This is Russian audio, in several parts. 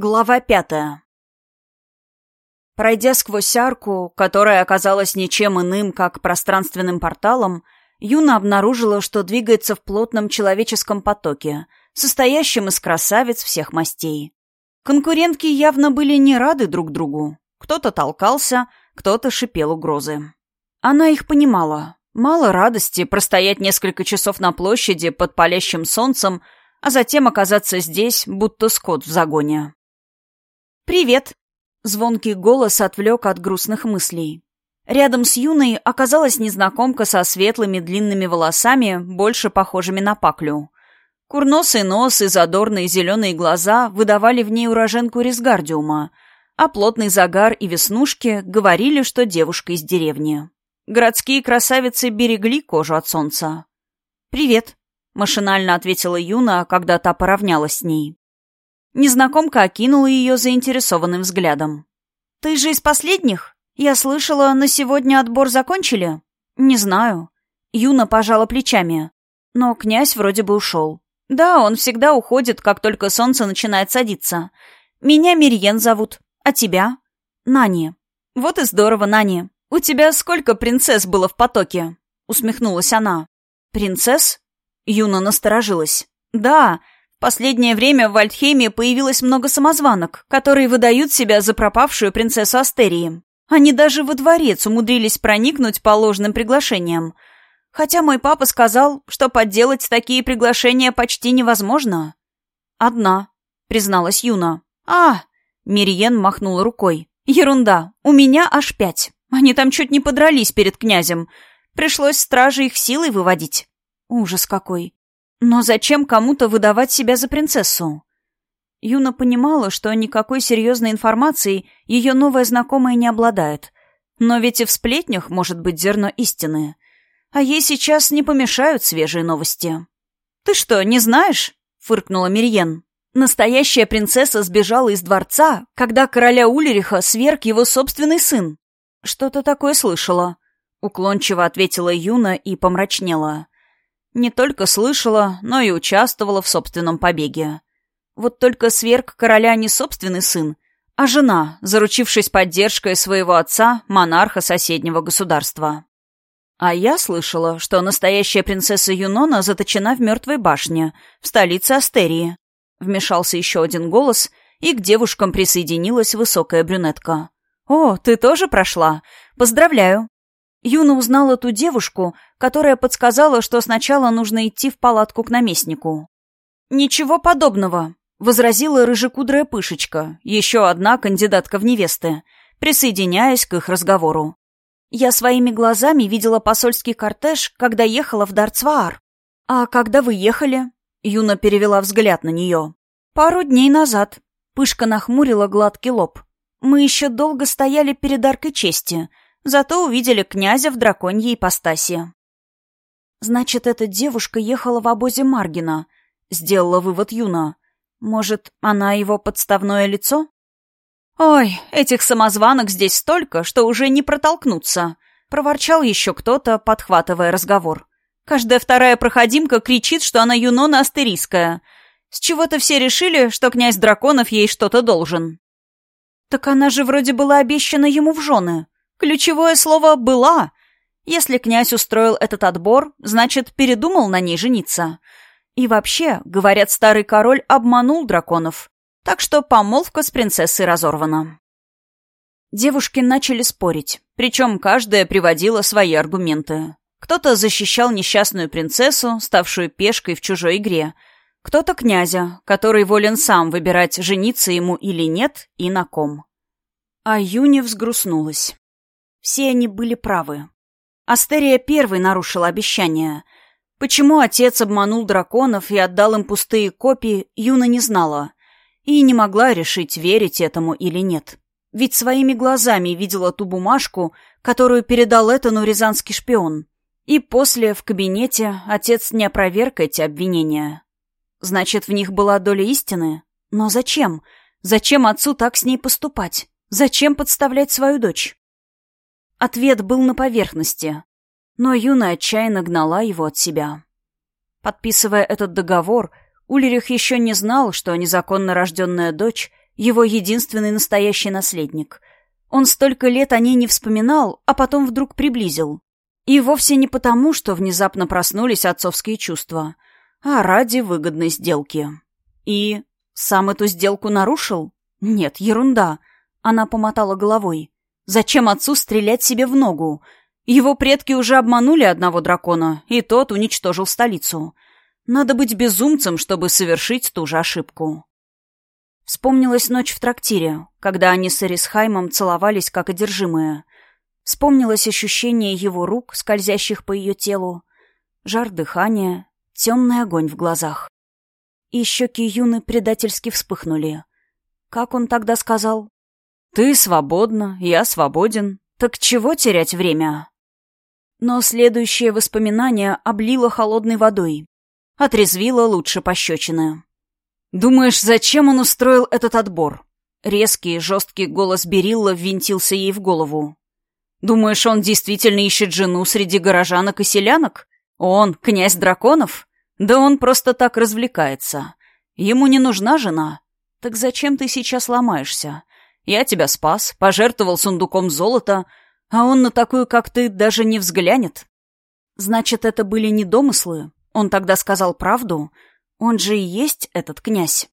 Глава пятая. Пройдя сквозь арку, которая оказалась ничем иным, как пространственным порталом, Юна обнаружила, что двигается в плотном человеческом потоке, состоящем из красавиц всех мастей. Конкурентки явно были не рады друг другу. Кто-то толкался, кто-то шипел угрозы. Она их понимала. Мало радости простоять несколько часов на площади под палящим солнцем, а затем оказаться здесь, будто скот в загоне. «Привет!» — звонкий голос отвлек от грустных мыслей. Рядом с Юной оказалась незнакомка со светлыми длинными волосами, больше похожими на паклю. Курносый нос и задорные зеленые глаза выдавали в ней уроженку Рисгардиума, а плотный загар и веснушки говорили, что девушка из деревни. Городские красавицы берегли кожу от солнца. «Привет», — машинально ответила Юна, когда та поравнялась с ней. Незнакомка окинула ее заинтересованным взглядом. «Ты же из последних? Я слышала, на сегодня отбор закончили?» «Не знаю». Юна пожала плечами. Но князь вроде бы ушел. «Да, он всегда уходит, как только солнце начинает садиться. Меня Мирьен зовут. А тебя?» «Нани». «Вот и здорово, Нани. У тебя сколько принцесс было в потоке?» Усмехнулась она. «Принцесс?» Юна насторожилась. «Да, Последнее время в Вальдхейме появилось много самозванок, которые выдают себя за пропавшую принцессу Астерии. Они даже во дворец умудрились проникнуть по ложным приглашениям. Хотя мой папа сказал, что подделать такие приглашения почти невозможно. «Одна», — призналась Юна. «А!» — Мириен махнула рукой. «Ерунда. У меня аж пять. Они там чуть не подрались перед князем. Пришлось страже их силой выводить. Ужас какой. Но зачем кому-то выдавать себя за принцессу? Юна понимала, что никакой серьезной информацией ее новая знакомая не обладает. Но ведь и в сплетнях может быть зерно истины. А ей сейчас не помешают свежие новости. «Ты что, не знаешь?» — фыркнула Мирьен. «Настоящая принцесса сбежала из дворца, когда короля Ульриха сверг его собственный сын». «Что-то такое слышала», — уклончиво ответила Юна и помрачнела. Не только слышала, но и участвовала в собственном побеге. Вот только сверг короля не собственный сын, а жена, заручившись поддержкой своего отца, монарха соседнего государства. А я слышала, что настоящая принцесса Юнона заточена в мертвой башне, в столице Астерии. Вмешался еще один голос, и к девушкам присоединилась высокая брюнетка. «О, ты тоже прошла? Поздравляю!» Юна узнала ту девушку, которая подсказала, что сначала нужно идти в палатку к наместнику. «Ничего подобного», — возразила рыжекудрая пышечка, еще одна кандидатка в невесты, присоединяясь к их разговору. «Я своими глазами видела посольский кортеж, когда ехала в Дарцваар. А когда вы ехали?» Юна перевела взгляд на нее. «Пару дней назад». Пышка нахмурила гладкий лоб. «Мы еще долго стояли перед аркой чести», — Зато увидели князя в драконьей ипостаси. «Значит, эта девушка ехала в обозе Маргина», — сделала вывод Юна. «Может, она его подставное лицо?» «Ой, этих самозванок здесь столько, что уже не протолкнуться», — проворчал еще кто-то, подхватывая разговор. «Каждая вторая проходимка кричит, что она Юнона Астерийская. С чего-то все решили, что князь драконов ей что-то должен». «Так она же вроде была обещана ему в жены», Ключевое слово «была». Если князь устроил этот отбор, значит, передумал на ней жениться. И вообще, говорят, старый король обманул драконов. Так что помолвка с принцессой разорвана. Девушки начали спорить, причем каждая приводила свои аргументы. Кто-то защищал несчастную принцессу, ставшую пешкой в чужой игре, кто-то князя, который волен сам выбирать, жениться ему или нет и на ком. А Юни взгрустнулась. Все они были правы. Астерия первой нарушила обещание. Почему отец обманул драконов и отдал им пустые копии, Юна не знала. И не могла решить, верить этому или нет. Ведь своими глазами видела ту бумажку, которую передал Этану рязанский шпион. И после, в кабинете, отец не опроверг эти обвинения. Значит, в них была доля истины? Но зачем? Зачем отцу так с ней поступать? Зачем подставлять свою дочь? Ответ был на поверхности, но Юна отчаянно гнала его от себя. Подписывая этот договор, Ульрих еще не знал, что незаконно рожденная дочь Его единственный настоящий наследник. Он столько лет о ней не вспоминал, а потом вдруг приблизил. И вовсе не потому, что внезапно проснулись отцовские чувства, а ради выгодной сделки. И сам эту сделку нарушил? Нет, ерунда. Она помотала головой. Зачем отцу стрелять себе в ногу? Его предки уже обманули одного дракона, и тот уничтожил столицу. Надо быть безумцем, чтобы совершить ту же ошибку. Вспомнилась ночь в трактире, когда они с Эрисхаймом целовались как одержимые. Вспомнилось ощущение его рук, скользящих по ее телу, жар дыхания, темный огонь в глазах. И щеки Юны предательски вспыхнули. Как он тогда сказал? «Ты свободна, я свободен. Так чего терять время?» Но следующее воспоминание облило холодной водой. Отрезвило лучше пощечины. «Думаешь, зачем он устроил этот отбор?» Резкий, жесткий голос Берилла ввинтился ей в голову. «Думаешь, он действительно ищет жену среди горожанок и селянок? Он, князь драконов? Да он просто так развлекается. Ему не нужна жена. Так зачем ты сейчас ломаешься? Я тебя спас, пожертвовал сундуком золота, а он на такую, как ты, даже не взглянет. Значит, это были не домыслы? Он тогда сказал правду?» Он же и есть этот князь.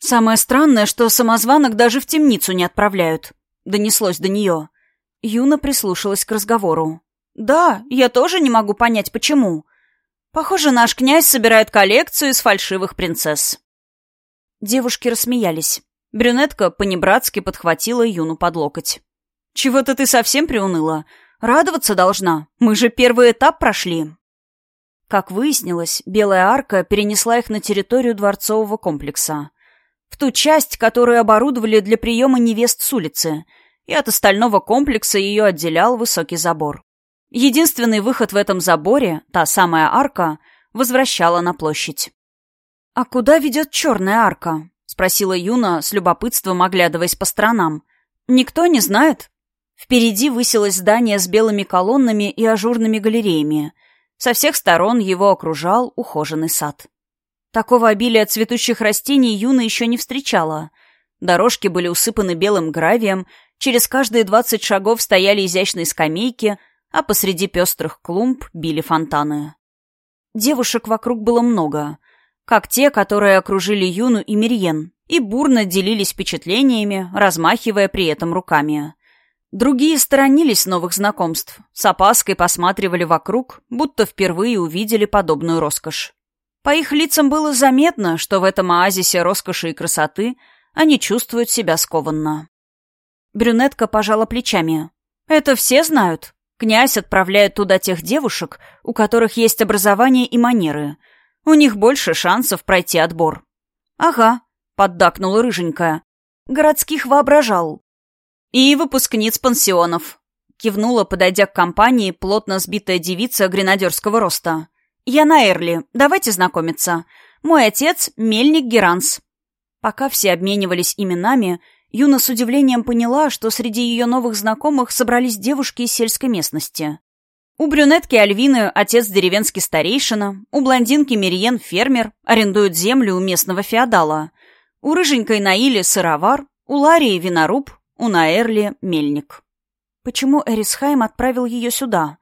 Самое странное, что самозванок даже в темницу не отправляют. Донеслось до нее. Юна прислушалась к разговору. «Да, я тоже не могу понять, почему. Похоже, наш князь собирает коллекцию из фальшивых принцесс». Девушки рассмеялись. Брюнетка понебратски подхватила Юну под локоть. «Чего-то ты совсем приуныла. Радоваться должна. Мы же первый этап прошли». Как выяснилось, Белая арка перенесла их на территорию дворцового комплекса. В ту часть, которую оборудовали для приема невест с улицы, и от остального комплекса ее отделял высокий забор. Единственный выход в этом заборе, та самая арка, возвращала на площадь. «А куда ведет черная арка?» — спросила Юна, с любопытством оглядываясь по сторонам. «Никто не знает?» Впереди высилось здание с белыми колоннами и ажурными галереями — со всех сторон его окружал ухоженный сад. Такого обилия цветущих растений Юна еще не встречала. Дорожки были усыпаны белым гравием, через каждые двадцать шагов стояли изящные скамейки, а посреди пестрых клумб били фонтаны. Девушек вокруг было много, как те, которые окружили Юну и Мирьен, и бурно делились впечатлениями, размахивая при этом руками. Другие сторонились новых знакомств, с опаской посматривали вокруг, будто впервые увидели подобную роскошь. По их лицам было заметно, что в этом оазисе роскоши и красоты они чувствуют себя скованно. Брюнетка пожала плечами. «Это все знают. Князь отправляет туда тех девушек, у которых есть образование и манеры. У них больше шансов пройти отбор». «Ага», — поддакнула рыженькая. «Городских воображал. «И выпускниц пансионов», — кивнула, подойдя к компании, плотно сбитая девица гренадерского роста. «Я на Эрли. Давайте знакомиться. Мой отец — Мельник Геранс». Пока все обменивались именами, Юна с удивлением поняла, что среди ее новых знакомых собрались девушки из сельской местности. У брюнетки Альвины отец деревенский старейшина, у блондинки Мириен фермер, арендует землю у местного феодала, у рыженькой Наили сыровар, у Ларии виноруб, у Наэрли мельник. Почему Эрисхайм отправил ее сюда?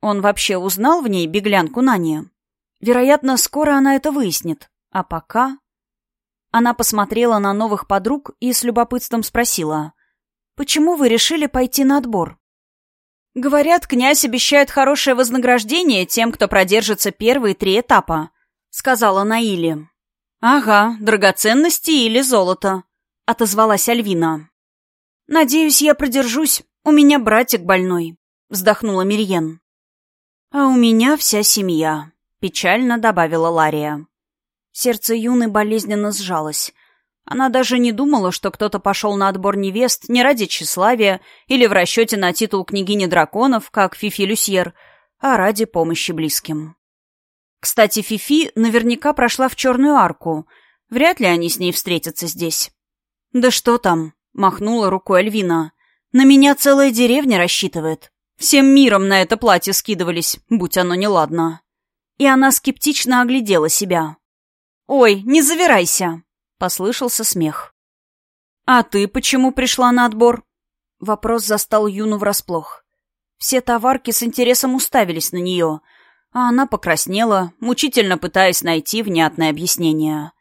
Он вообще узнал в ней беглянку Нани? Вероятно, скоро она это выяснит. А пока... Она посмотрела на новых подруг и с любопытством спросила. «Почему вы решили пойти на отбор?» «Говорят, князь обещает хорошее вознаграждение тем, кто продержится первые три этапа», — сказала Наили. «Ага, драгоценности или золото», — отозвалась Альвина. «Надеюсь, я продержусь. У меня братик больной», — вздохнула Мирьен. «А у меня вся семья», — печально добавила Лария. Сердце Юны болезненно сжалось. Она даже не думала, что кто-то пошел на отбор невест не ради тщеславия или в расчете на титул княгини драконов, как Фифи Люсьер, а ради помощи близким. Кстати, Фифи наверняка прошла в черную арку. Вряд ли они с ней встретятся здесь. Да что там, — махнула рукой Альвина. «На меня целая деревня рассчитывает. Всем миром на это платье скидывались, будь оно неладно». И она скептично оглядела себя. «Ой, не завирайся!» — послышался смех. «А ты почему пришла на отбор?» Вопрос застал Юну врасплох. Все товарки с интересом уставились на нее, а она покраснела, мучительно пытаясь найти внятное объяснение.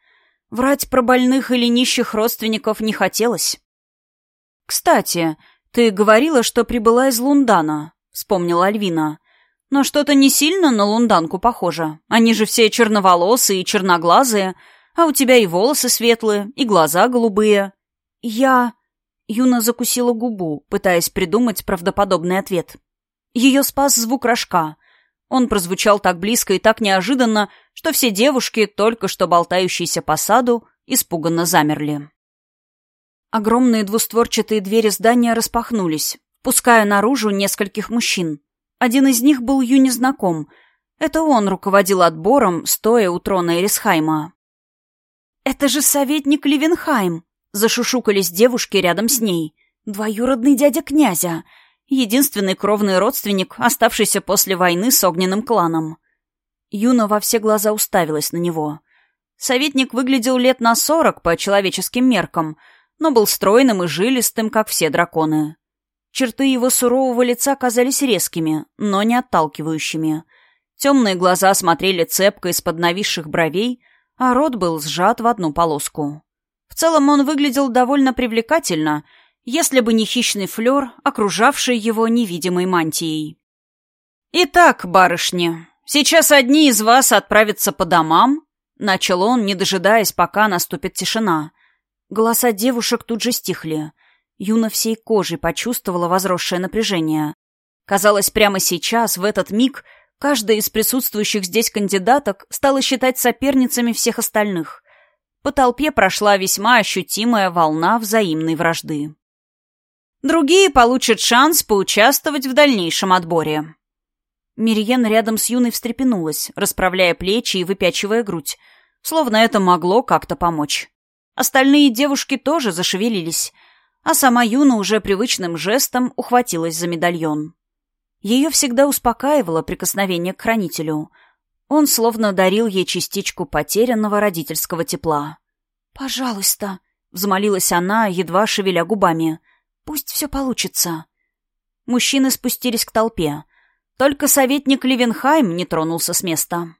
Врать про больных или нищих родственников не хотелось. «Кстати, ты говорила, что прибыла из Лундана», — вспомнила Альвина. «Но что-то не сильно на лунданку похоже. Они же все черноволосые и черноглазые, а у тебя и волосы светлые, и глаза голубые». «Я...» Юна закусила губу, пытаясь придумать правдоподобный ответ. Ее спас звук рожка. Он прозвучал так близко и так неожиданно, что все девушки, только что болтающиеся по саду, испуганно замерли. Огромные двустворчатые двери здания распахнулись, пуская наружу нескольких мужчин. Один из них был Юне знаком. Это он руководил отбором, стоя у трона Эрисхайма. «Это же советник Ливенхайм!» — зашушукались девушки рядом с ней. «Двоюродный дядя князя!» единственный кровный родственник, оставшийся после войны с огненным кланом. Юна во все глаза уставилась на него. Советник выглядел лет на сорок по человеческим меркам, но был стройным и жилистым, как все драконы. Черты его сурового лица казались резкими, но не отталкивающими. Темные глаза смотрели цепко из-под нависших бровей, а рот был сжат в одну полоску. В целом он выглядел довольно привлекательно — если бы не хищный флер, окружавший его невидимой мантией. «Итак, барышни, сейчас одни из вас отправятся по домам», — начал он, не дожидаясь, пока наступит тишина. Голоса девушек тут же стихли. Юна всей кожей почувствовала возросшее напряжение. Казалось, прямо сейчас, в этот миг, каждая из присутствующих здесь кандидаток стала считать соперницами всех остальных. По толпе прошла весьма ощутимая волна взаимной вражды. Другие получат шанс поучаствовать в дальнейшем отборе. Мириен рядом с Юной встрепенулась, расправляя плечи и выпячивая грудь, словно это могло как-то помочь. Остальные девушки тоже зашевелились, а сама Юна уже привычным жестом ухватилась за медальон. Ее всегда успокаивало прикосновение к хранителю. Он словно дарил ей частичку потерянного родительского тепла. «Пожалуйста», — взмолилась она, едва шевеля губами, Пусть все получится. Мужчины спустились к толпе. Только советник Ливенхайм не тронулся с места.